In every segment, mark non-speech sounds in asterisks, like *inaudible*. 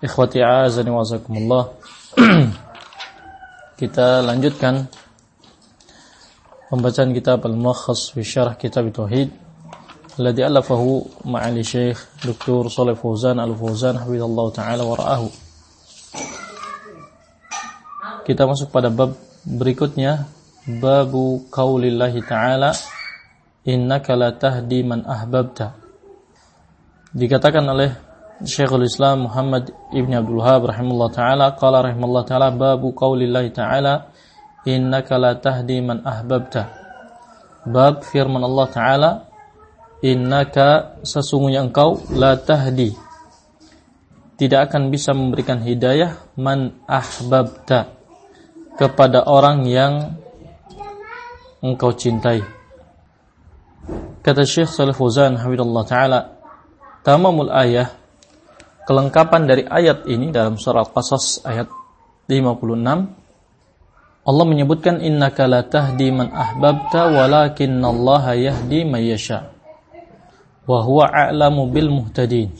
Ikhwati azani wa zakumullah *clears throat* Kita lanjutkan Pembacaan kitab Al-Mulakhas fi syarah kitab Tauhid Alladhi alafahu ma'ali syekh Dr. Salih Fauzan Al-Fauzan Hafidhallah ta'ala wa ra'ahu Kita masuk pada bab berikutnya Babu qawlillahi ta'ala Innaka la tahdi man ahbabta Dikatakan oleh Syekhul Islam Muhammad Ibn Abdul Wahab rahimahullah taala qala rahimahullah taala babu qaulillah taala innaka la tahdi man ahbabta. Bab firman Allah taala innaka sesungguhnya engkau la tahdi. Tidak akan bisa memberikan hidayah man ahbabta kepada orang yang engkau cintai. Kata Syekh Salih Fauzan hafizallahu taala tamamul ayah kelengkapan dari ayat ini dalam surah Qasas ayat 56 Allah menyebutkan innaka la tahdi man ahbabta walakinallaha yahdi man yasha. Wa huwa a'lamu bil muhtadin.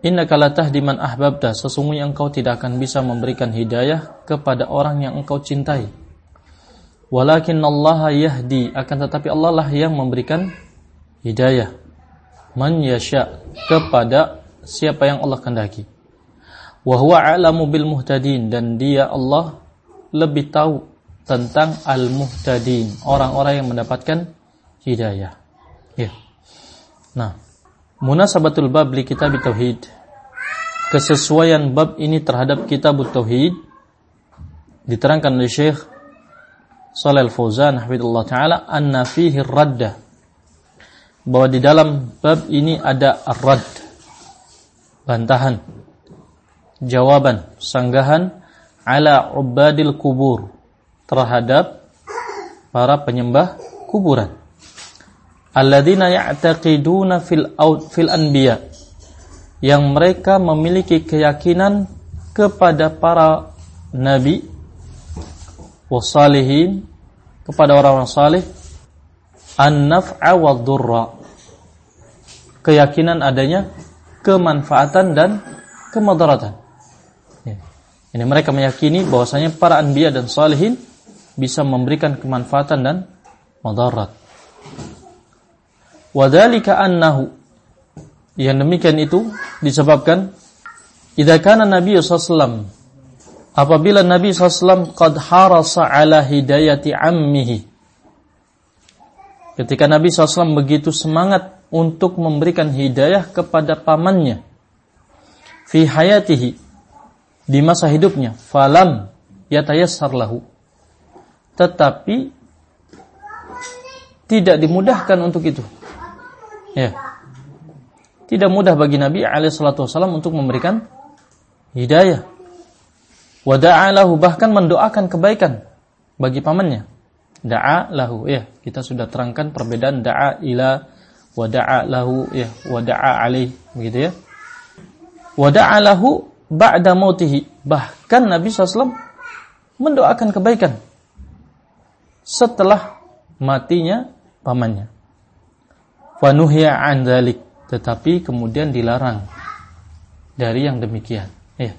Innaka la tahdi man ahbabta. Sesungguhnya engkau tidak akan bisa memberikan hidayah kepada orang yang engkau cintai. Walakinallaha yahdi. Akan tetapi Allah lah yang memberikan hidayah man yasha kepada siapa yang Allah kehendaki. Wa huwa a'lamu bil muhtadin dan dia Allah lebih tahu tentang al-muhtadin, orang-orang yang mendapatkan hidayah. Ya. Nah, munasabatul bab li kitab tauhid. Kesesuaian bab ini terhadap kitab tauhid diterangkan oleh Syekh Shalal Fauzan hafizallahu taala anna fihi raddah bahwa di dalam bab ini ada rad bantahan jawaban sanggahan ala ubadil kubur terhadap para penyembah kuburan. Alladzina ya'taqiduna fil fil anbiya yang mereka memiliki keyakinan kepada para nabi wasalihin kepada orang-orang saleh an-naf'a wa dhurra. Keyakinan adanya kemanfaatan dan kemadaratan. Ya. Ini mereka meyakini bahwasanya para anbiya dan salihin bisa memberikan kemanfaatan dan madarat. Wadhalika annahu yang demikian itu disebabkan idza kana Nabi sallallahu apabila Nabi sallallahu qad harasa ala hidayati ammihi Ketika Nabi SAW begitu semangat untuk memberikan hidayah kepada pamannya. Fi hayatihi. Di masa hidupnya. Falam yatayassar lahu. Tetapi tidak dimudahkan untuk itu. Ya. Tidak mudah bagi Nabi SAW untuk memberikan hidayah. Wada'alahu bahkan mendoakan kebaikan bagi pamannya da'a lahu ya. Kita sudah terangkan perbedaan da'a ila wa da'a lahu ya. Wa da'a alaih begitu ya. Wa da'a lahu ba'da mautihi. Bahkan Nabi SAW mendoakan kebaikan setelah matinya pamannya. Fanuhya an dhalik tetapi kemudian dilarang dari yang demikian ya.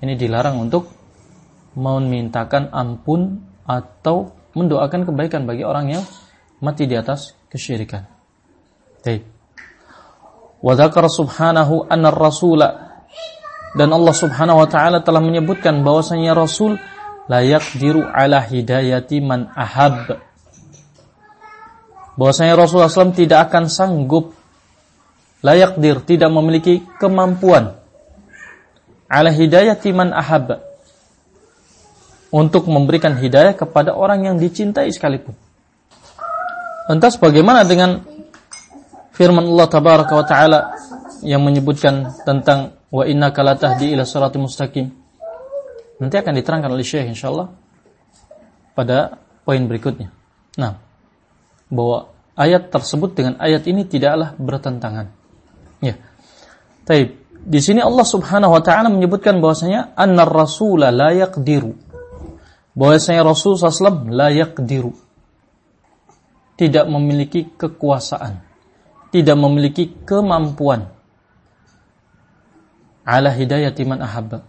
Ini dilarang untuk memintakan ampun atau mendoakan kebaikan bagi orang yang mati di atas kesyirikan. Baik. Wa dzakara subhanahu anna rasula dan Allah Subhanahu wa taala telah menyebutkan bahwasanya Rasul layak diru ala hidayati man ahab. Bahwasanya Rasulullah SAW tidak akan sanggup layak dir, tidak memiliki kemampuan ala hidayati man ahab untuk memberikan hidayah kepada orang yang dicintai sekalipun. Lantas bagaimana dengan firman Allah tabaraka wa taala yang menyebutkan tentang wa innaka latahdi ila siratal mustaqim. Nanti akan diterangkan oleh Syekh insyaallah pada poin berikutnya. Nah, bahwa ayat tersebut dengan ayat ini tidaklah bertentangan. Ya. Taib. Di sini Allah Subhanahu wa taala menyebutkan bahwasanya annar rasula la yaqdiru. Bahwasanya Rasul SAW la yaqdiru. Tidak memiliki kekuasaan, tidak memiliki kemampuan ala hidayati man ahabba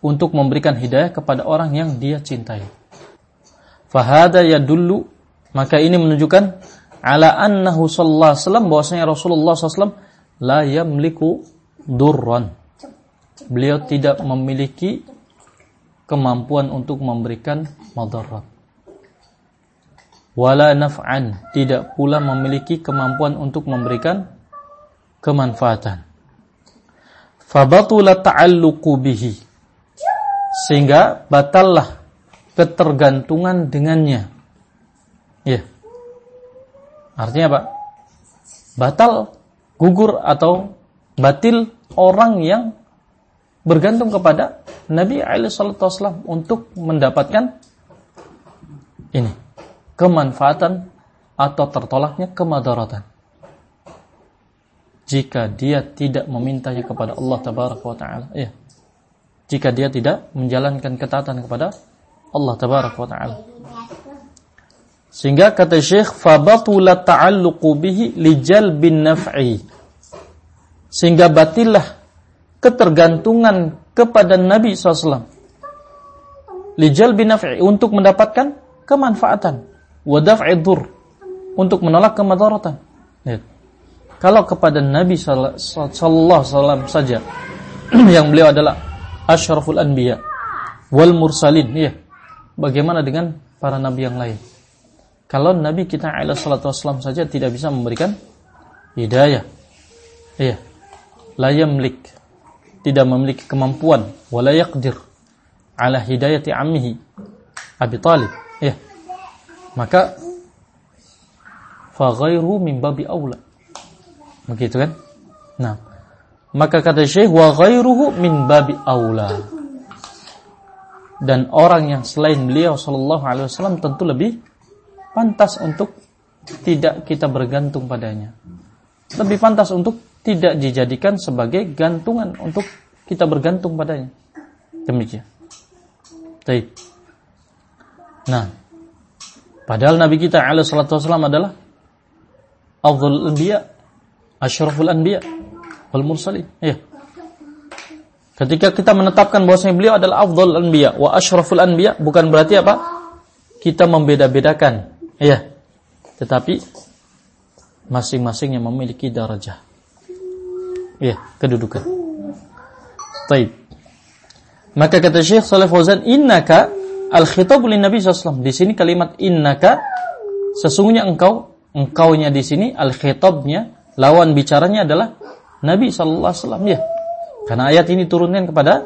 untuk memberikan hidayah kepada orang yang dia cintai. Fahada yadullu maka ini menunjukkan ala annahu sallallahu alaihi wasallam bahwasanya Rasulullah SAW la yamliku durran. Beliau tidak memiliki kemampuan untuk memberikan madarat. Wala naf'an, tidak pula memiliki kemampuan untuk memberikan kemanfaatan. Fabatula ta'alluqu bihi. Sehingga batallah ketergantungan dengannya. Ya. Artinya apa? Batal, gugur atau batil orang yang bergantung kepada Nabi SAW untuk mendapatkan ini kemanfaatan atau tertolaknya kemadaratan. Jika dia tidak memintanya kepada Allah taala, ya. Jika dia tidak menjalankan ketaatan kepada Allah taala. Sehingga kata Syekh fabatula ta'alluqu bihi lijal bin naf'i. Sehingga batillah ketergantungan kepada Nabi SAW. Lijal bin naf'i untuk mendapatkan kemanfaatan. Wadaf'i dur untuk menolak kemadaratan. Lihat. Kalau kepada Nabi wasallam saja *clears throat* yang beliau adalah asyraful anbiya wal mursalin, ya. Bagaimana dengan para nabi yang lain? kalau Nabi kita alaihi salatu wasallam saja tidak bisa memberikan hidayah. Iya. La yamlik tidak memiliki kemampuan wala yaqdir ala hidayati ammihi Abi Talib. Iya. Maka fa ghairu min babi aula. Begitu kan? Nah, maka kata Syekh wa ghairuhu min babi aula. Dan orang yang selain beliau sallallahu alaihi wasallam tentu lebih pantas untuk tidak kita bergantung padanya. Lebih pantas untuk tidak dijadikan sebagai gantungan untuk kita bergantung padanya. Demikian. Baik. Nah, padahal Nabi kita alaihi salatu wasallam adalah afdhalul anbiya, asyraful anbiya wal mursalin. Ya. Ketika kita menetapkan bahwasanya beliau adalah afdhalul anbiya wa asyraful anbiya bukan berarti apa? Kita membeda-bedakan Iya. Tetapi masing-masing yang memiliki darajah. Iya, kedudukan. Taib. Maka kata Syekh Saleh Fauzan, "Innaka al-khitab lin Nabi sallallahu Di sini kalimat innaka sesungguhnya engkau, engkaunya di sini al-khitabnya lawan bicaranya adalah Nabi wasallam ya. Karena ayat ini turunkan kepada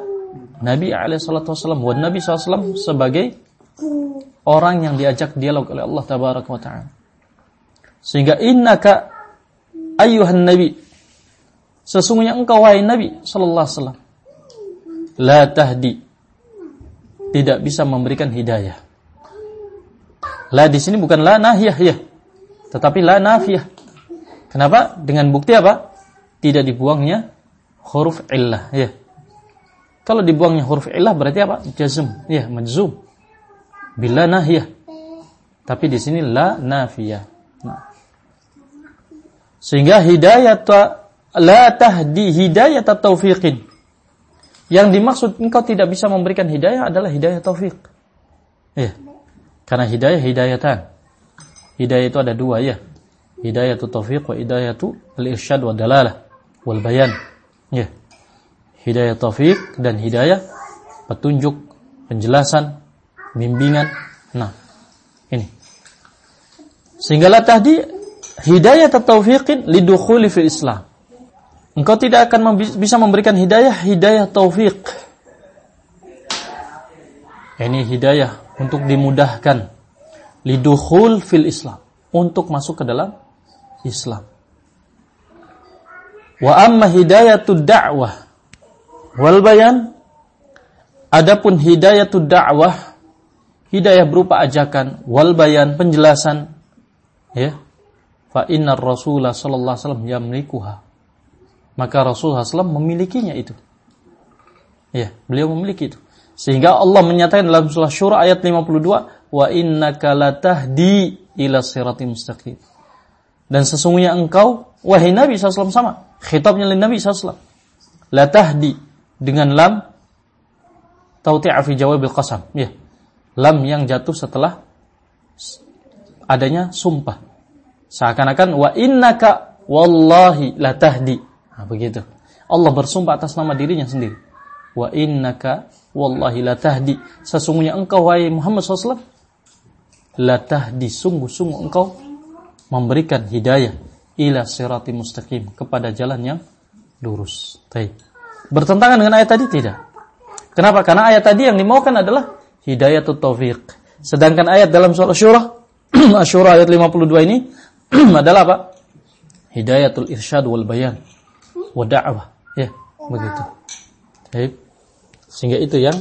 Nabi alaihi salatu Nabi sallallahu sebagai orang yang diajak dialog oleh Allah tabaraka taala. Sehingga innaka ayyuhan nabi sesungguhnya engkau wahai nabi sallallahu alaihi wasallam la tahdi tidak bisa memberikan hidayah. La di sini bukan la nahiyah ya, tetapi la nafiyah. Kenapa? Dengan bukti apa? Tidak dibuangnya huruf illah ya. Kalau dibuangnya huruf illah berarti apa? Jazm ya, majzum bila nahiyah. Tapi di sini la nafiyah. Sehingga hidayat la tahdi hidayat taufiqin. Yang dimaksud engkau tidak bisa memberikan hidayah adalah hidayah taufik. Ya. Karena hidayah hidayatan. Hidayah itu ada dua ya. Hidayah taufiq wa hidayah al-irsyad wa dalalah wal bayan. Ya. Hidayah taufik dan hidayah petunjuk, penjelasan, bimbingan. Nah, ini. Sehinggalah tadi hidayah taufiqin lidukhuli fil Islam. Engkau tidak akan bisa memberikan hidayah hidayah taufik. Ini hidayah untuk dimudahkan lidukhul fil Islam, untuk masuk ke dalam Islam. Wa amma hidayatud da'wah wal bayan adapun hidayatud da'wah hidayah berupa ajakan wal bayan penjelasan ya fa innar rasulullah sallallahu alaihi wasallam yamlikuha. Maka Rasulullah SAW memilikinya itu. Ya beliau memiliki itu. Sehingga Allah menyatakan dalam surah Syura ayat 52 wa innaka latahdi ila siratim mustaqim. Dan sesungguhnya engkau wahai Nabi SAW sama khitabnya oleh Nabi SAW la tahdi dengan lam tauti'a fi jawabil qasam. Ya lam yang jatuh setelah adanya sumpah seakan-akan wa innaka wallahi la tahdi nah, begitu Allah bersumpah atas nama dirinya sendiri wa innaka wallahi la tahdi sesungguhnya engkau wahai Muhammad SAW la tahdi sungguh-sungguh engkau memberikan hidayah ila sirati mustaqim kepada jalan yang lurus. Baik. Bertentangan dengan ayat tadi tidak. Kenapa? Karena ayat tadi yang dimaukan adalah hidayatut taufiq. Sedangkan ayat dalam surah Syura Asyura *clears throat* ayat 52 ini *clears throat* adalah apa? Hidayatul irsyad wal bayan wa da'wah. Ya, begitu. Baik. Sehingga itu yang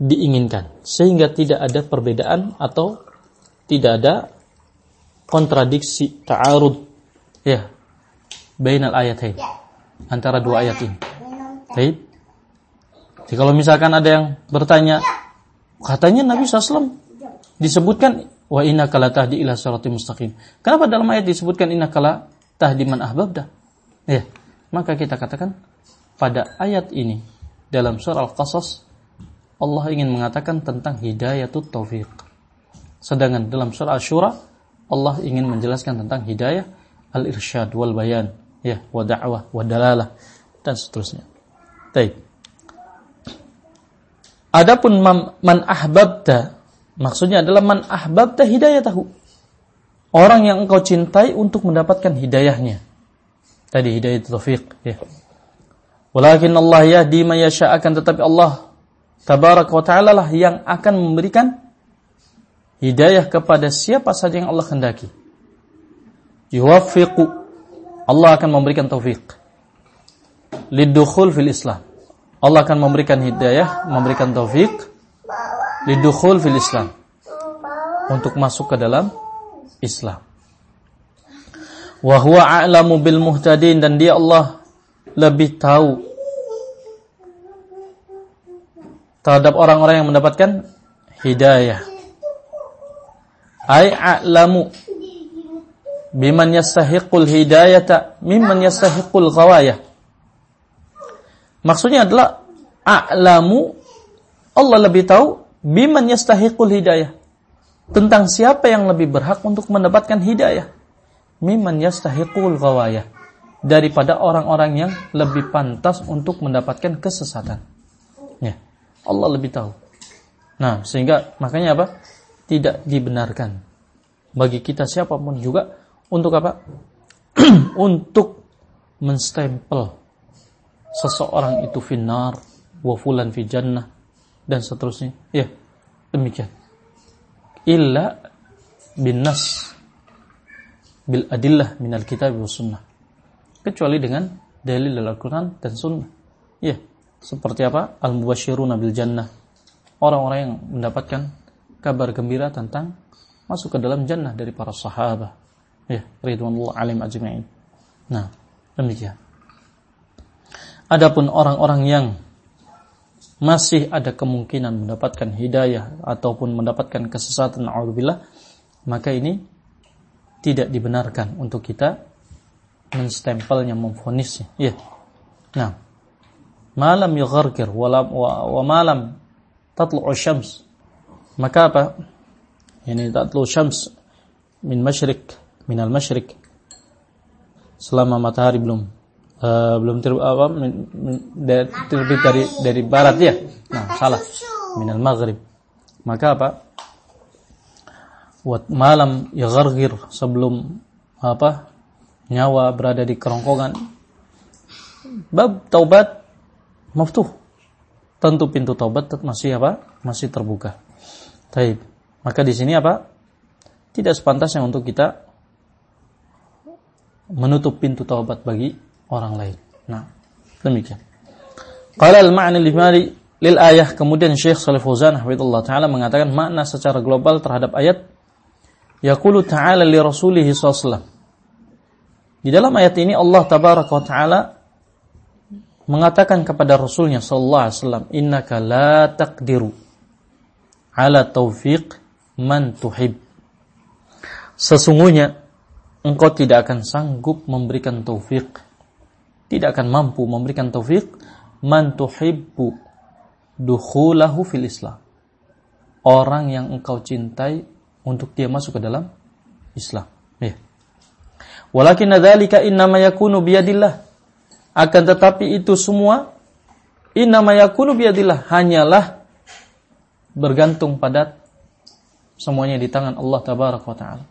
diinginkan. Sehingga tidak ada perbedaan atau tidak ada kontradiksi ta'arud Ya. Bainal ayatain. Antara dua ayat ini. Baik. Jadi kalau misalkan ada yang bertanya, katanya Nabi SAW disebutkan wa inna kala tahdi ila sirati mustaqim. Kenapa dalam ayat disebutkan inna kala tahdi man ahbabda? Ya. Maka kita katakan pada ayat ini dalam surah Al-Qasas Allah ingin mengatakan tentang hidayatut taufiq. Sedangkan dalam surah Asy-Syura Allah ingin menjelaskan tentang hidayah al-irsyad wal bayan, ya, wa da'wah wa dalalah dan seterusnya. Baik. Adapun man ahbabta maksudnya adalah man ahbabta hidayatahu. Orang yang engkau cintai untuk mendapatkan hidayahnya. Tadi hidayah taufik, ya. Walakin Allah yahdi man yasha tetapi Allah tabarak wa ta'ala lah yang akan memberikan hidayah kepada siapa saja yang Allah kendaki yuwaffiqu Allah akan memberikan taufik lidukhul fil Islam Allah akan memberikan hidayah memberikan taufik lidukhul fil Islam. Untuk masuk ke dalam Islam. Wa huwa a'lamu bil muhtadin dan dia Allah lebih tahu terhadap orang-orang yang mendapatkan hidayah. Ai a'lamu biman yastahiqul hidayata mimman yastahiqul ghawayah. Maksudnya adalah a'lamu Allah lebih tahu biman yastahiqul hidayah. Tentang siapa yang lebih berhak untuk mendapatkan hidayah. Mimman yastahiqul ghawayah. Daripada orang-orang yang lebih pantas untuk mendapatkan kesesatan. Ya. Allah lebih tahu. Nah, sehingga makanya apa? Tidak dibenarkan bagi kita siapa pun juga untuk apa? *clears throat* untuk menstempel seseorang itu finar, wa fulan fi jannah dan seterusnya. Ya, demikian. Illa bin nas bil adillah minal kitab wa sunnah. Kecuali dengan dalil dalam Al-Quran dan sunnah. Ya, seperti apa? Al-mubashiruna bil jannah. Orang-orang yang mendapatkan kabar gembira tentang masuk ke dalam jannah dari para sahabat Ya, ridwanullah alim ajma'in. Nah, demikian. Adapun orang-orang yang masih ada kemungkinan mendapatkan hidayah ataupun mendapatkan kesesatan auzubillah, maka ini tidak dibenarkan untuk kita menstempelnya, memfonisnya. Ya. Nah, malam yughargir wa, wa malam tatlu'u syams. Maka apa? Ini tatlu'u syams min masyrik minal masyrik selama matahari belum uh, belum ter, apa, min, min, terbit dari dari barat ya. Nah, salah. Minal maghrib. Maka apa? Wat malam yaghargir sebelum apa? nyawa berada di kerongkongan. Bab taubat maftuh. Tentu pintu taubat masih apa? Masih terbuka. Taib. Maka di sini apa? Tidak sepantasnya untuk kita menutup pintu taubat bagi orang lain. Nah, demikian. Qala al-ma'na limari lil ayah kemudian Syekh Shalih Fauzan hafizallahu taala mengatakan makna secara global terhadap ayat yaqulu ta'ala li rasulih sallallahu Di dalam ayat ini Allah tabaraka wa taala mengatakan kepada rasulnya sallallahu alaihi wasallam innaka la taqdiru ala taufiq man tuhib Sesungguhnya engkau tidak akan sanggup memberikan taufik tidak akan mampu memberikan taufik man tuhibbu dukhulahu fil Islam. Orang yang engkau cintai untuk dia masuk ke dalam Islam. Ya. Walakin dzalika innama yakunu biyadillah. Akan tetapi itu semua innama yakunu biyadillah hanyalah bergantung pada semuanya di tangan Allah tabaraka wa taala.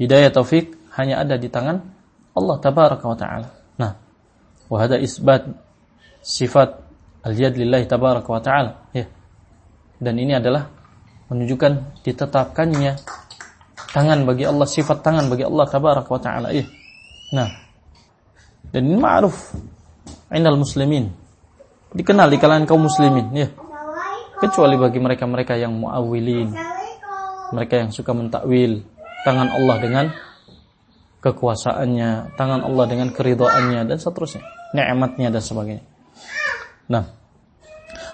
Hidayah taufik hanya ada di tangan Allah tabaraka wa taala. Nah, wa hada isbat sifat al-yad lillahi tabaraka ta'ala ya. Dan ini adalah menunjukkan ditetapkannya tangan bagi Allah, sifat tangan bagi Allah tabaraka wa ta'ala ya. Nah, dan ini ma'ruf indal muslimin. Dikenal di kalangan kaum muslimin ya. Kecuali bagi mereka-mereka yang muawilin. Mereka yang suka mentakwil tangan Allah dengan kekuasaannya, tangan Allah dengan keridhaannya dan seterusnya, nikmatnya dan sebagainya. Nah.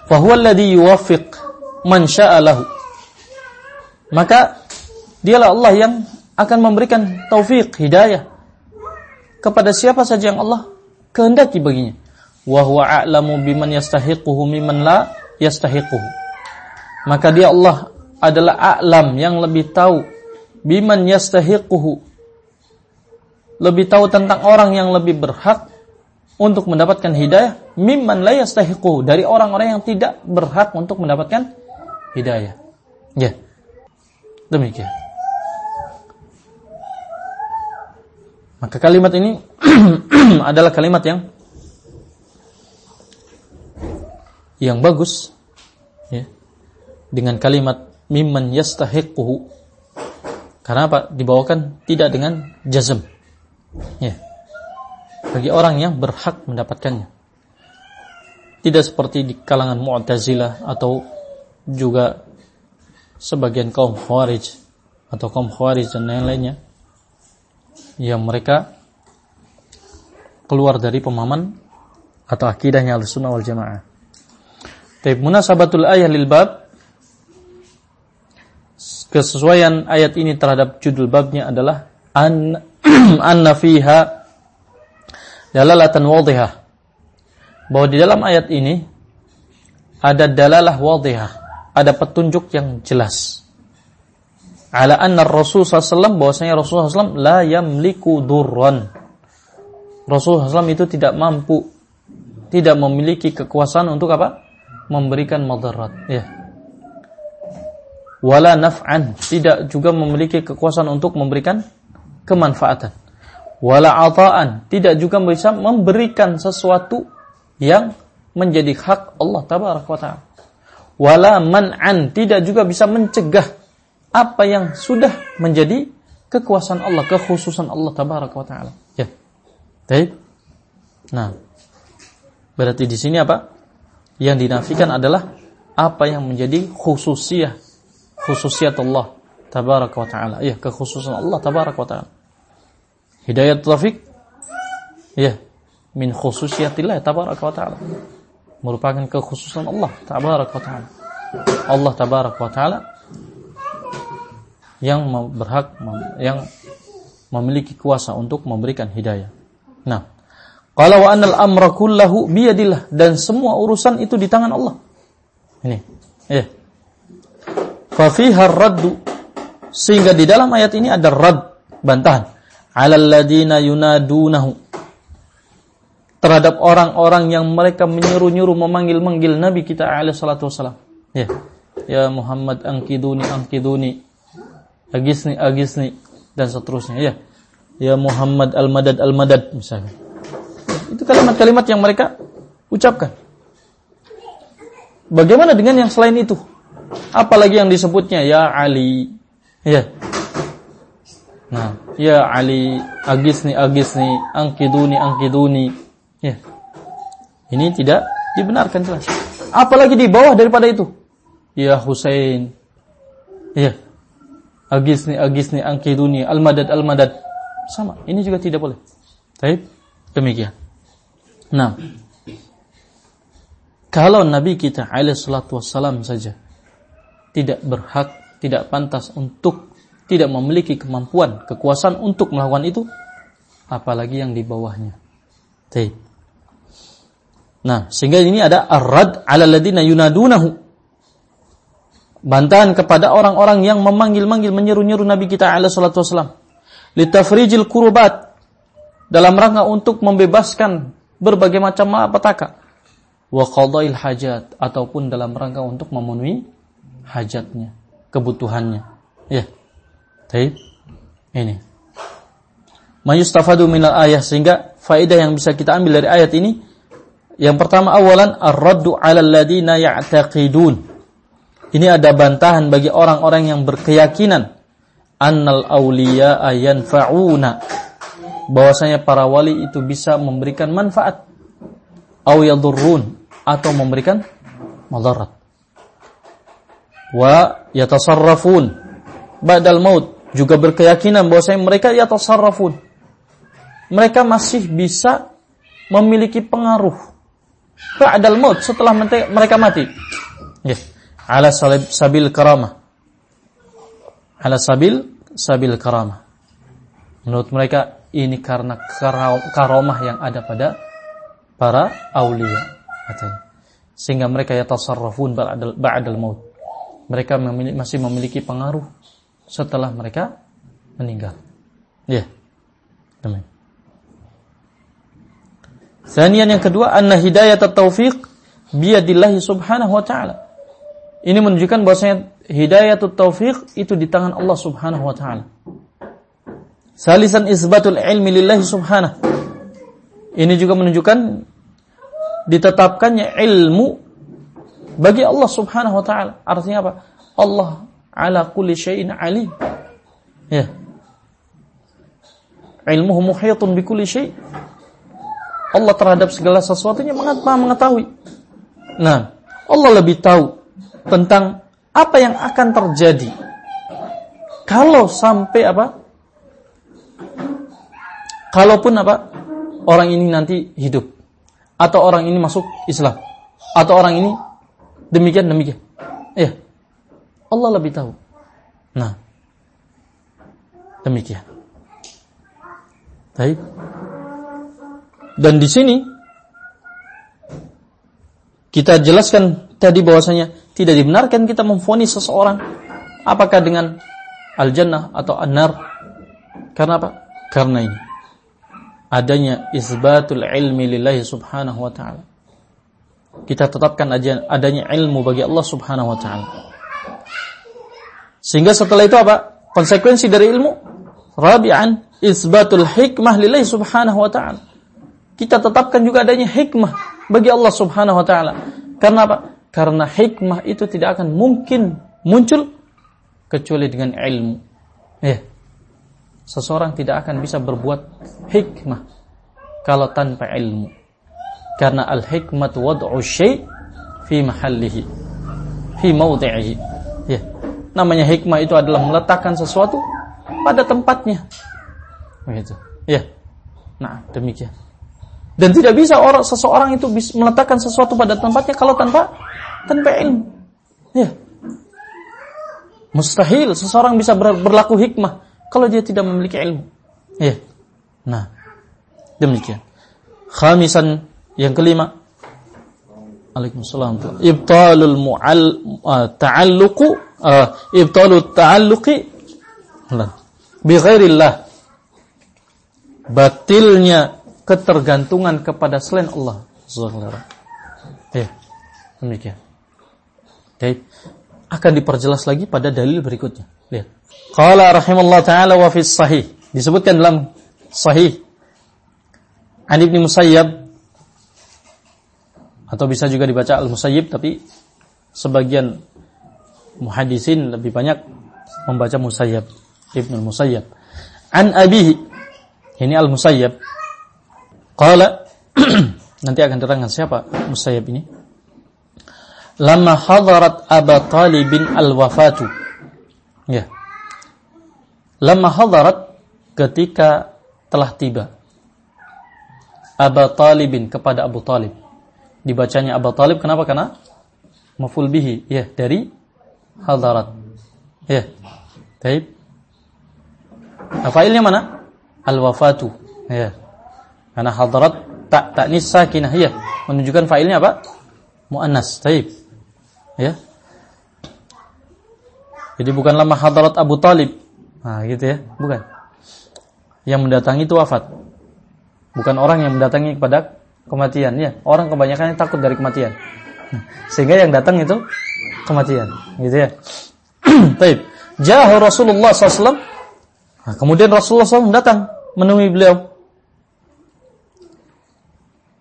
Fahuwa alladhi yuwaffiq man sya'alahu. Maka dialah Allah yang akan memberikan taufik, hidayah kepada siapa saja yang Allah kehendaki baginya. Wa huwa a'lamu biman yastahiquhu mimman la yastahiquhu. Maka dia Allah adalah a'lam yang lebih tahu biman yastahiquhu. Lebih tahu tentang orang yang lebih berhak untuk mendapatkan hidayah mimman la yastahiqu dari orang-orang yang tidak berhak untuk mendapatkan hidayah. Ya. Demikian. Maka kalimat ini *clears throat* adalah kalimat yang yang bagus ya. Dengan kalimat mimman yastahiquhu. Karena apa? Dibawakan tidak dengan jazm. Ya bagi orang yang berhak mendapatkannya. Tidak seperti di kalangan Mu'tazilah atau juga sebagian kaum Khawarij atau kaum Khawarij dan lain-lainnya yang mereka keluar dari pemahaman atau akidahnya Ahlussunnah wal Jamaah. Taib munasabatul ayat lil bab kesesuaian ayat ini terhadap judul babnya adalah an *clears throat* anna fiha dalalatan wadihah. Bahwa di dalam ayat ini ada dalalah wadihah, ada petunjuk yang jelas. Ala anna Rasul SAW bahwasanya Rasulullah SAW la yamliku durran. Rasulullah SAW itu tidak mampu, tidak memiliki kekuasaan untuk apa? Memberikan madarat. Ya. Wala naf'an, tidak juga memiliki kekuasaan untuk memberikan kemanfaatan wala ata'an. Tidak juga bisa memberikan sesuatu yang menjadi hak Allah tabaraka wa taala. Wala man'an. Tidak juga bisa mencegah apa yang sudah menjadi kekuasaan Allah kekhususan Allah tabaraka wa taala. Ya. Baik. Nah. Berarti di sini apa? Yang dinafikan adalah apa yang menjadi khususiyah khususiat Allah tabaraka wa taala. Ya kekhususan Allah tabaraka wa taala Hidayat taufik ya min khususiyatillah tabaraka wa taala. Merupakan kekhususan Allah tabaraka wa taala. Allah tabaraka wa taala yang berhak yang memiliki kuasa untuk memberikan hidayah. Nah, qala wa annal amra kullahu biyadillah dan semua urusan itu di tangan Allah. Ini, ya. Fa fiha raddu sehingga di dalam ayat ini ada rad bantahan 'alal ladina yunadunahu terhadap orang-orang yang mereka menyuruh-nyuruh memanggil-manggil Nabi kita alaihi salatu wasalam. Ya. Ya Muhammad angkiduni angkiduni. Agisni agisni dan seterusnya ya. Ya Muhammad al-madad al-madad misalnya. Itu kalimat-kalimat yang mereka ucapkan. Bagaimana dengan yang selain itu? Apalagi yang disebutnya ya Ali. Ya. Nah, ya Ali, agisni agisni, angkiduni angkiduni. Ya. Ini tidak dibenarkan jelas. Apalagi di bawah daripada itu. Ya Husain. Ya. Agisni agisni angkiduni al-madad al-madad. Sama. Ini juga tidak boleh. Baik. Demikian. Nah. Kalau Nabi kita alaihi salatu wassalam saja tidak berhak, tidak pantas untuk tidak memiliki kemampuan, kekuasaan untuk melakukan itu, apalagi yang di bawahnya. Baik. Nah, sehingga ini ada arad ala ladina yunadunahu. Bantahan kepada orang-orang yang memanggil-manggil menyeru-nyeru Nabi kita alaihi salatu wasallam. Litafrijil kurubat dalam rangka untuk membebaskan berbagai macam petaka wa qadail hajat ataupun dalam rangka untuk memenuhi hajatnya, kebutuhannya. Ya. Baik. Ini. Mayustafadu minal ayah. Sehingga faedah yang bisa kita ambil dari ayat ini yang pertama awalan ar-raddu 'ala alladziina ya'taqidun. Ini ada bantahan bagi orang-orang yang berkeyakinan annal auliya yanfa'una. Bahwasanya para wali itu bisa memberikan manfaat. Au yadurrun. Atau memberikan madarat. Wa yatasarrafun. Ba'dal maut juga berkeyakinan bahwasanya mereka yatasarrafun. Mereka masih bisa memiliki pengaruh. Ba'dal maut setelah mereka mati. Ya. Ala sabil karamah. Ala sabil sabil karamah. Menurut mereka ini karena karamah yang ada pada para aulia. Sehingga mereka yatasarrafun ba'dal ba'dal maut. Mereka memiliki, masih memiliki pengaruh setelah mereka meninggal. Ya. Demikian. Sanian yang kedua, anna hidayat taufiq biyadillahi subhanahu wa ta'ala. Ini menunjukkan bahwasanya hidayat taufiq itu di tangan Allah subhanahu wa ta'ala. Salisan isbatul ilmi lillahi subhanahu. Ini juga menunjukkan ditetapkannya ilmu bagi Allah Subhanahu wa taala. Artinya apa? Allah ala kulli syai'in alim. Ya. Ilmuhu muhitun bi kulli syai'. Allah terhadap segala sesuatunya mengetahui. Nah, Allah lebih tahu tentang apa yang akan terjadi kalau sampai apa? Kalaupun apa? Orang ini nanti hidup atau orang ini masuk Islam atau orang ini Demikian demikian. Allah lebih tahu. Nah. Demikian. Baik. Dan di sini kita jelaskan tadi bahwasanya tidak dibenarkan kita memfonis seseorang apakah dengan al-jannah atau an-nar. Karena apa? Karena ini adanya isbatul ilmi lillahi subhanahu wa ta'ala kita tetapkan adanya ilmu bagi Allah Subhanahu wa taala. Sehingga setelah itu apa? Konsekuensi dari ilmu rabi'an isbatul hikmah lillahi subhanahu wa ta'ala. Kita tetapkan juga adanya hikmah bagi Allah Subhanahu wa taala. Karena apa? Karena hikmah itu tidak akan mungkin muncul kecuali dengan ilmu. Ya. Seseorang tidak akan bisa berbuat hikmah kalau tanpa ilmu. Karena al-hikmat wad'u syai' fi mahallihi. Fi mawdi'ihi. Ya. Namanya hikmah itu adalah meletakkan sesuatu pada tempatnya. Begitu. Ya. Nah, demikian. Dan tidak bisa orang seseorang itu bisa meletakkan sesuatu pada tempatnya kalau tanpa tanpa ilmu. Ya. Mustahil seseorang bisa berlaku hikmah kalau dia tidak memiliki ilmu. Ya. Nah, demikian. Khamisan yang kelima, Waalaikumsalam. Ibtalul mu'al uh, ta'alluqu uh, ta'alluqi bi ghairillah. Batilnya ketergantungan kepada selain Allah Subhanahu Ya. Demikian. Baik. Akan diperjelas lagi pada dalil berikutnya. Lihat. Qala rahimallahu taala wa fi sahih. Disebutkan dalam sahih. An Ibnu Musayyab atau bisa juga dibaca Al-Musayyib tapi sebagian muhadisin lebih banyak membaca Musayyab Ibnu Musayyab an abihi ini Al-Musayyab qala *clears throat* nanti akan terangkan siapa Musayyab ini. Lama hadarat Aba Talibin al-wafatu. Ya. Lama hadarat ketika telah tiba. Aba Talibin kepada Abu Talib. Dibacanya Abu Talib kenapa? Karena maful bihi ya dari hadarat. Ya. Baik. Nah, failnya mana? Al-wafatu. Ya. Karena hadarat tak taknis sakinah ya. Menunjukkan failnya apa? Muannas. Baik. Ya. Jadi bukan lama hadarat Abu Talib. Nah, gitu ya. Bukan. Yang mendatangi itu wafat. Bukan orang yang mendatangi kepada kematian. Ya, orang kebanyakan yang takut dari kematian. Sehingga yang datang itu kematian. Gitu ya. *clears throat* Baik. Jauh Rasulullah SAW. Nah, kemudian Rasulullah SAW datang menemui beliau.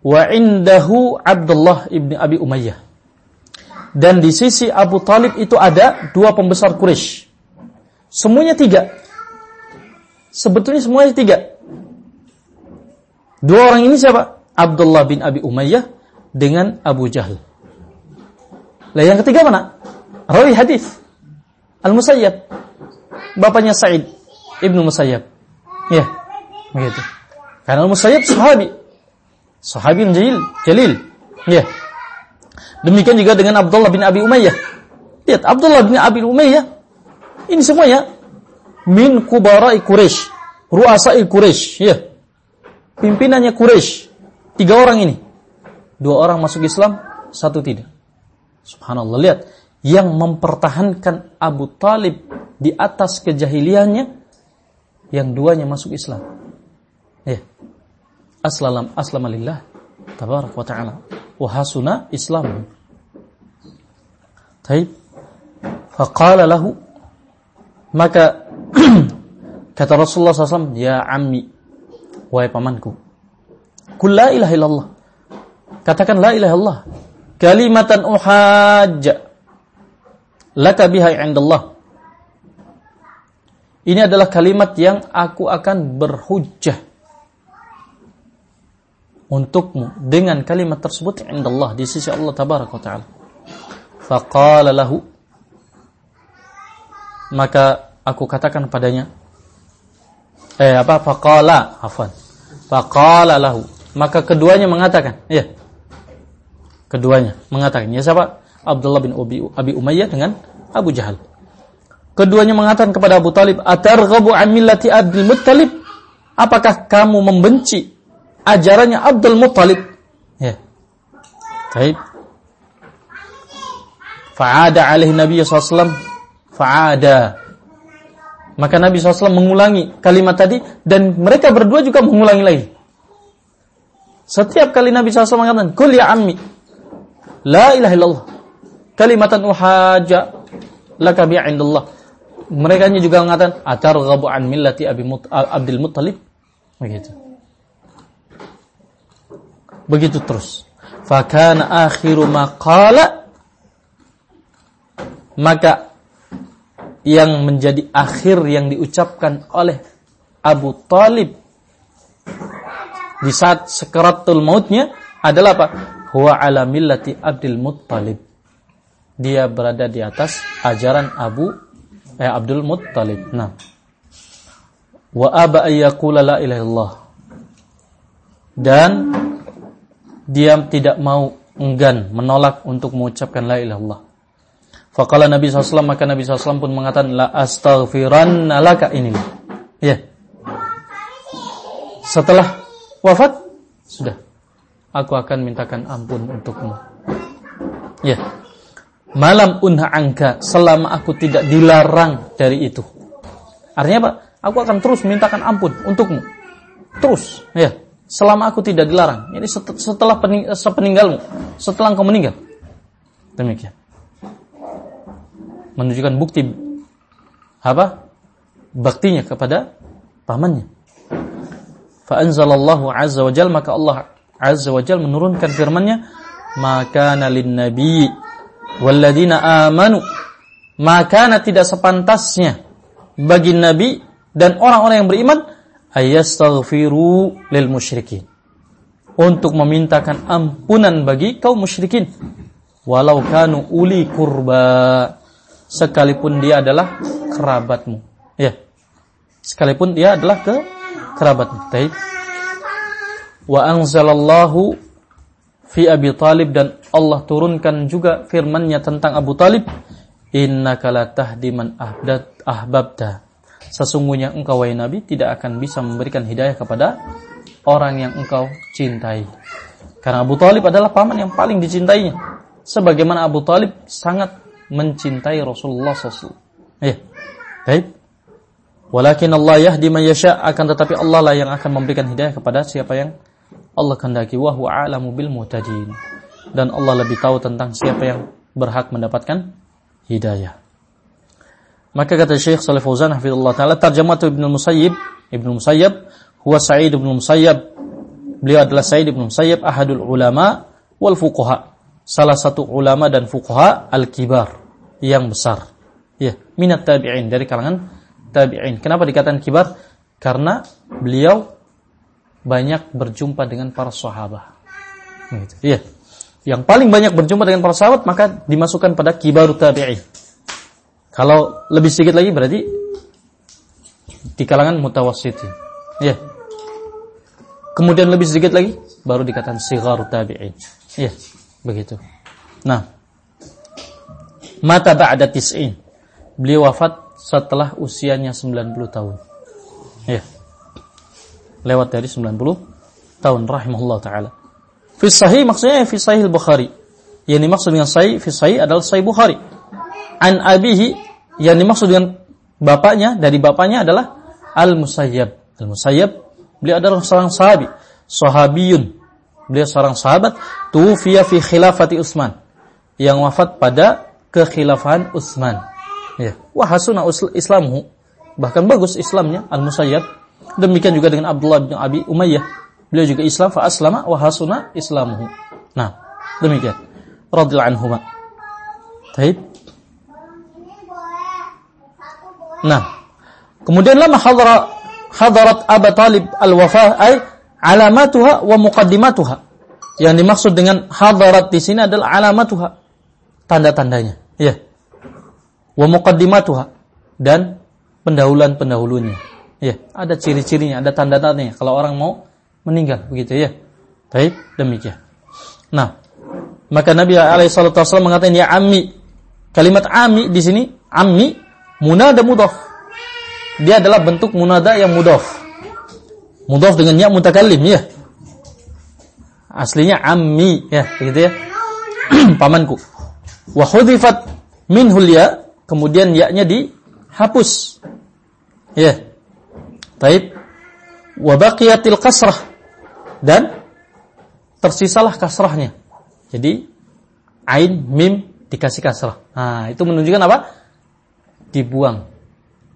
Wa indahu Abdullah ibni Abi Umayyah. Dan di sisi Abu Talib itu ada dua pembesar Quraisy. Semuanya tiga. Sebetulnya semuanya tiga. Dua orang ini siapa? Abdullah bin Abi Umayyah dengan Abu Jahal. Lah yang ketiga mana? Rawi hadis Al-Musayyab. Bapaknya Sa'id Ibnu Musayyab. Ya, begitu. Karena Al-Musayyab sahabi. Sahabi jalil, jalil. Ya. Demikian juga dengan Abdullah bin Abi Umayyah. Lihat, Abdullah bin Abi Umayyah ini semuanya min kubara'i Quraisy, ru'asa'i Quraisy, ya pimpinannya Quraisy. Tiga orang ini. Dua orang masuk Islam, satu tidak. Subhanallah, lihat. Yang mempertahankan Abu Talib di atas kejahiliannya, yang duanya masuk Islam. Ya. Aslalam aslamalillah tabarak wa ta'ala. Wa hasuna Islam. Taib. Faqala lahu maka *clears throat* kata Rasulullah SAW, Ya ammi, wahai pamanku. Kul la ilaha illallah. Katakan la ilaha illallah. Kalimatan uhajja laka biha indallah. Ini adalah kalimat yang aku akan berhujjah untukmu dengan kalimat tersebut indallah di sisi Allah tabaraka taala. Faqala lahu maka aku katakan padanya eh apa faqala afwan faqala lahu maka keduanya mengatakan ya keduanya mengatakan ya siapa? Abdullah bin Abi, Abi Umayyah dengan Abu Jahal. Keduanya mengatakan kepada Abu Talib atarghabu an millati Abdul Muttalib? Apakah kamu membenci ajarannya Abdul Muttalib? Ya. Baik. Fa'ada alaihi Nabi SAW fa'ada. Maka Nabi SAW mengulangi kalimat tadi dan mereka berdua juga mengulangi lagi. Setiap kali Nabi SAW mengatakan, Kul ya ammi, la ilaha illallah, kalimatan uhaja laka bi'indallah. Mereka juga mengatakan, Atar ghabu an millati Abi Mut Abdul Muttalib. Begitu. Begitu terus. Fakana akhiru maqala maka yang menjadi akhir yang diucapkan oleh Abu Talib di saat sekaratul mautnya adalah apa? Huwa ala millati Abdul Muttalib. Dia berada di atas ajaran Abu eh, Abdul Muttalib. Nah. Wa aba ayyakula la ilaha Dan dia tidak mau enggan menolak untuk mengucapkan la ilaha Fakala Nabi SAW maka Nabi SAW pun mengatakan la astaghfiranna laka ini. Ya. Setelah wafat sudah aku akan mintakan ampun untukmu. Ya. Malam unha angka selama aku tidak dilarang dari itu. Artinya apa? Aku akan terus mintakan ampun untukmu. Terus, ya. Selama aku tidak dilarang. Ini setelah peninggalmu, setelah engkau meninggal. Demikian menunjukkan bukti apa? baktinya kepada pamannya. Fa anzalallahu azza wa jalla maka Allah azza wa jalla menurunkan firman-Nya, "Maka lin nabi walladzina amanu" maka tidak sepantasnya bagi nabi dan orang-orang yang beriman ayastaghfiru lil musyrikin. untuk memintakan ampunan bagi kaum musyrikin. Walau kanu uli kurba. Sekalipun dia adalah kerabatmu. Ya. Sekalipun dia adalah ke kerabatmu baik wa anzalallahu fi Abi Talib dan Allah turunkan juga firman-Nya tentang Abu Talib innaka la tahdi man ahbabta sesungguhnya engkau wahai Nabi tidak akan bisa memberikan hidayah kepada orang yang engkau cintai. Karena Abu Talib adalah paman yang paling dicintainya. Sebagaimana Abu Talib sangat mencintai Rasulullah SAW. Ya, baik. Walakin Allah yahdi man yasha akan tetapi Allah lah yang akan memberikan hidayah kepada siapa yang Allah kehendaki wa huwa a'lamu bil muhtadin. Dan Allah lebih tahu tentang siapa yang berhak mendapatkan hidayah. Maka kata Syekh Saleh Fauzan hafizallahu taala tarjamah Ibnu Musayyib, Ibnu Musayyib huwa Sa'id Ibnu Musayyib. Beliau adalah Sa'id Ibnu Musayyib ahadul ulama wal fuqaha. Salah satu ulama dan fuqaha al-kibar yang besar. Ya, minat tabi'in dari kalangan tabi'in. Kenapa dikatakan kibar? Karena beliau banyak berjumpa dengan para sahabat. Gitu. Ya. Yang paling banyak berjumpa dengan para sahabat maka dimasukkan pada kibar tabi'in. Kalau lebih sedikit lagi berarti di kalangan mutawassitin. Ya. Kemudian lebih sedikit lagi baru dikatakan sigar tabi'in. Ya, begitu. Nah, mata ba'da tis'in. Beliau wafat setelah usianya 90 tahun. Ya. Lewat dari 90 tahun rahimahullah taala. Fi sahih maksudnya fi sahih Bukhari. Yang dimaksud dengan sahih fi sahih adalah sahih Bukhari. An abihi yang dimaksud dengan bapaknya dari bapaknya adalah Al-Musayyab. Al-Musayyab beliau adalah seorang sahabi, sahabiyun. Beliau seorang sahabat tufiya fi khilafati Utsman yang wafat pada kekhilafahan Utsman. Ya, wa hasuna islamuhu. Bahkan bagus Islamnya Al-Musayyab. Demikian juga dengan Abdullah bin Abi Umayyah. Beliau juga Islam fa aslama wa hasuna islamuhu. Nah, demikian. Radhiyallahu anhuma. Baik. Nah, kemudian lama hadara hadarat Abu Talib al-wafah ay alamatuha wa muqaddimatuha. Yang dimaksud dengan hadarat di sini adalah alamatuha, tanda-tandanya. Ya. Wa muqaddimatuha dan pendahuluan-pendahulunya. Ya, ada ciri-cirinya, ada tanda-tandanya kalau orang mau meninggal begitu ya. Baik, demikian. Nah, maka Nabi alaihi salatu wasallam mengatakan ya ammi. Kalimat ammi di sini ammi munada mudhaf. Dia adalah bentuk munada yang mudhaf. Mudhaf dengan ya mutakallim ya. Aslinya ammi ya, begitu ya. *clears throat* Pamanku. Wa minhul ya, kemudian ya-nya dihapus. Ya. Taib. Wa baqiyatil kasrah dan tersisalah kasrahnya. Jadi ain mim dikasih kasrah. Nah, itu menunjukkan apa? dibuang.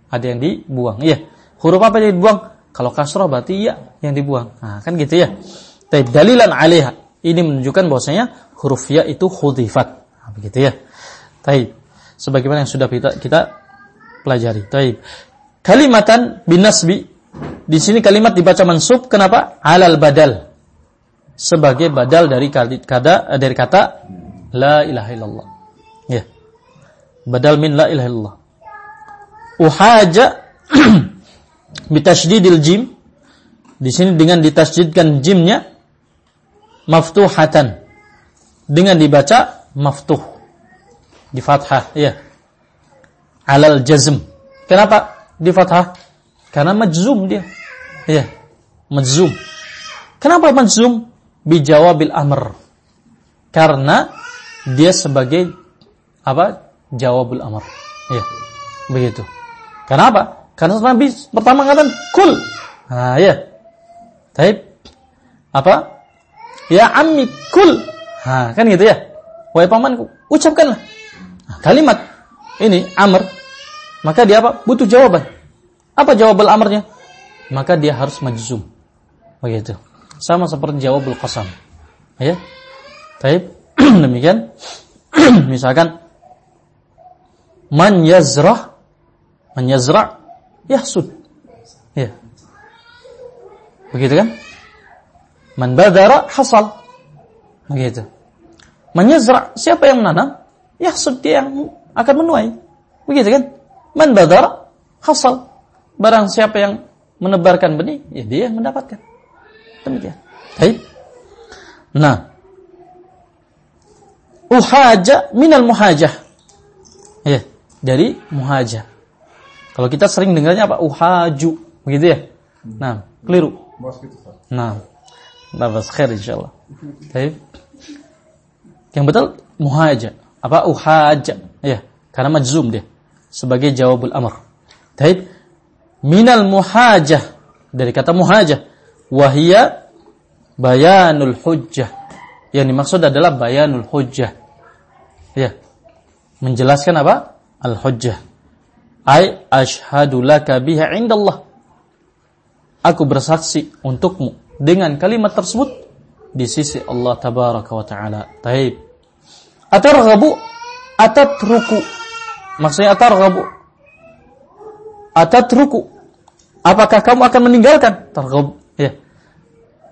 Ada yang dibuang. Iya. Huruf apa yang dibuang? Kalau kasroh berarti iya yang dibuang. Nah, kan gitu ya. Tapi dalilan alaiha. Ini menunjukkan bahwasanya huruf ya itu khudifat. Nah, begitu ya. Taib. Sebagaimana yang sudah kita, kita pelajari. Taib. Kalimatan binasbi. Di sini kalimat dibaca mansub. Kenapa? Alal badal. Sebagai badal dari kata dari kata la ilaha illallah. Ya. Badal min la ilaha illallah uhaja *clears throat* bitasydidil jim di sini dengan ditasydidkan jimnya maftuhatan dengan dibaca maftuh di fathah ya alal jazm kenapa di fathah karena majzum dia ya majzum kenapa majzum bijawabil amr karena dia sebagai apa jawabul amr ya begitu Kenapa? Karena Nabi pertama mengatakan kul. Nah, ya. Taib. Apa? Ya ammi kul. Nah, kan gitu ya. Wahai pamanku, ucapkanlah. Kalimat ini amr. Maka dia apa? Butuh jawaban. Apa jawaban amrnya? Maka dia harus majzum. Begitu. Sama seperti jawabul qasam. Ya. Taib. *clears throat* Demikian. *clears throat* Misalkan man yazrah Man yazra' yahsud. Ya. Begitu kan? Man badara hasal. Begitu. Man yazra, siapa yang menanam? Yahsud dia yang akan menuai. Begitu kan? Man badara hasal. Barang siapa yang menebarkan benih, ya dia yang mendapatkan. Demikian. Baik. Nah, uhaja minal muhajah. Ya, dari muhajah. Kalau kita sering dengarnya apa? Uhaju, begitu ya? Nah, keliru. Nah, nafas khair insyaallah. Baik. Yang betul muhajah. Apa uhaja? Ya, karena majzum dia sebagai jawabul amr. Baik. Minal muhajah dari kata muhajah wahia bayanul hujjah. Yang dimaksud adalah bayanul hujjah. Ya. Menjelaskan apa? Al-hujjah. Ai ashhadu laka biha indallah. Aku bersaksi untukmu dengan kalimat tersebut di sisi Allah tabaraka wa taala. Taib. Atarghabu atatruku. Maksudnya atarghabu atatruku. Apakah kamu akan meninggalkan? Targhab ya.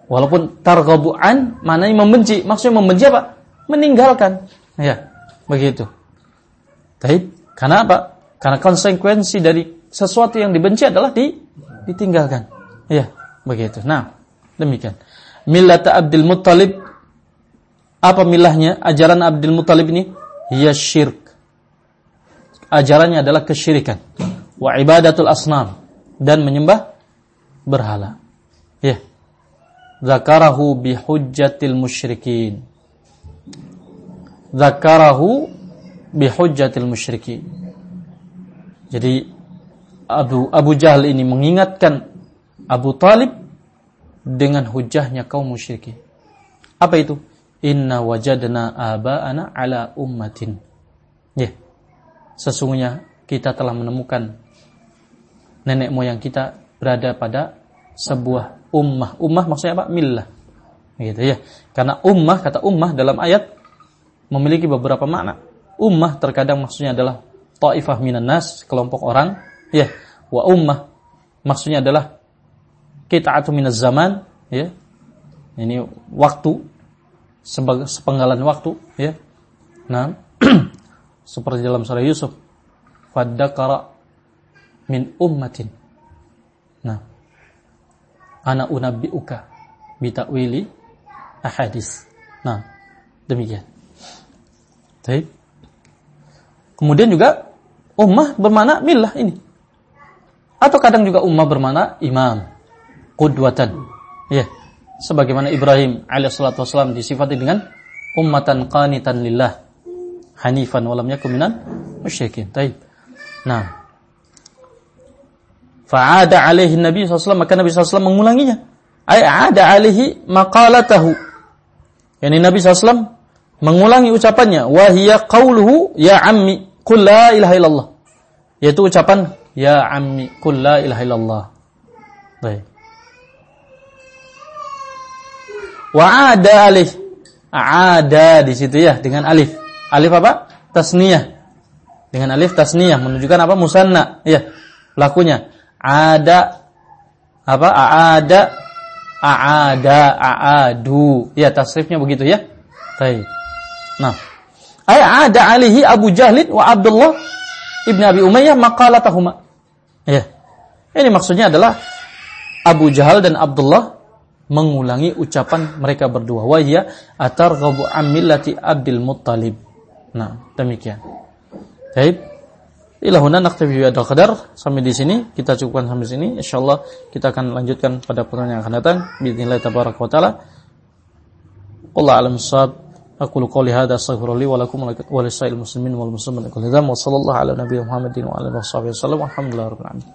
Walaupun targhabu'an maknanya membenci. Maksudnya membenci apa? Meninggalkan. Ya. Begitu. Taib. Karena apa? Karena konsekuensi dari sesuatu yang dibenci adalah di, ditinggalkan. Ya, begitu. Nah, demikian. Millata Abdul Muttalib apa milahnya ajaran Abdul Muttalib ini? Ya syirk. Ajarannya adalah kesyirikan. Wa ibadatul asnam dan menyembah berhala. Ya. Zakarahu bihujjatil musyrikin. Zakarahu bihujjatil musyrikin. Jadi Abu Abu Jahal ini mengingatkan Abu Talib dengan hujahnya kaum musyrikin. Apa itu? Inna wajadna aba'ana ala ummatin. Ya. Sesungguhnya kita telah menemukan nenek moyang kita berada pada sebuah ummah. Ummah maksudnya apa? Millah. Gitu ya. Karena ummah kata ummah dalam ayat memiliki beberapa makna. Ummah terkadang maksudnya adalah ta'ifah minan nas, kelompok orang, ya. Wa ummah maksudnya adalah kita atau minaz zaman, ya. Ini waktu sebagai sepenggalan waktu, ya. Nah, *clears throat* seperti dalam surah Yusuf, fadzakara min ummatin. Nah, ana unabbi'uka bita'wili ahadis. Nah, demikian. Baik. Kemudian juga ummah bermana milah ini. Atau kadang juga ummah bermana imam, qudwatan. Ya. Sebagaimana Ibrahim alaihissalatu wassalam disifati dengan ummatan qanitan lillah hanifan walam yakun minan musyrikin. Baik. Nah, fa'ada alaihi Nabi SAW maka Nabi SAW mengulanginya. Ay ada alaihi maqalatahu. Yani Nabi SAW mengulangi ucapannya wahia qauluhu ya ammi Qul la ilaha illallah. Yaitu ucapan ya ammi qul la ilaha illallah. Baik. Wa ada alif. Ada di situ ya dengan alif. Alif apa? Tasniyah. Dengan alif tasniyah menunjukkan apa? Musanna. Ya. Lakunya. Ada apa? Ada aada aadu. Ya, tasrifnya begitu ya. Baik. Nah, ay ada alihi Abu Jahlin wa Abdullah ibn Abi Umayyah maqalatahuma. Ya. Ini maksudnya adalah Abu Jahal dan Abdullah mengulangi ucapan mereka berdua. Wa hiya atarghabu amillati Abdul Muttalib. Nah, demikian. Baik. Ilahuna naktabi bi qadar. Sampai di sini kita cukupkan sampai sini. Insyaallah kita akan lanjutkan pada pertanyaan yang akan datang. Bismillah tabaraka wa taala. Allah alam sahab. أقول قولي هذا أستغفر لي ولكم ولسائر المسلمين والمسلمين كل ذنب وصلى الله على نبينا محمد وعلى آله وصحبه وسلم والحمد لله رب العالمين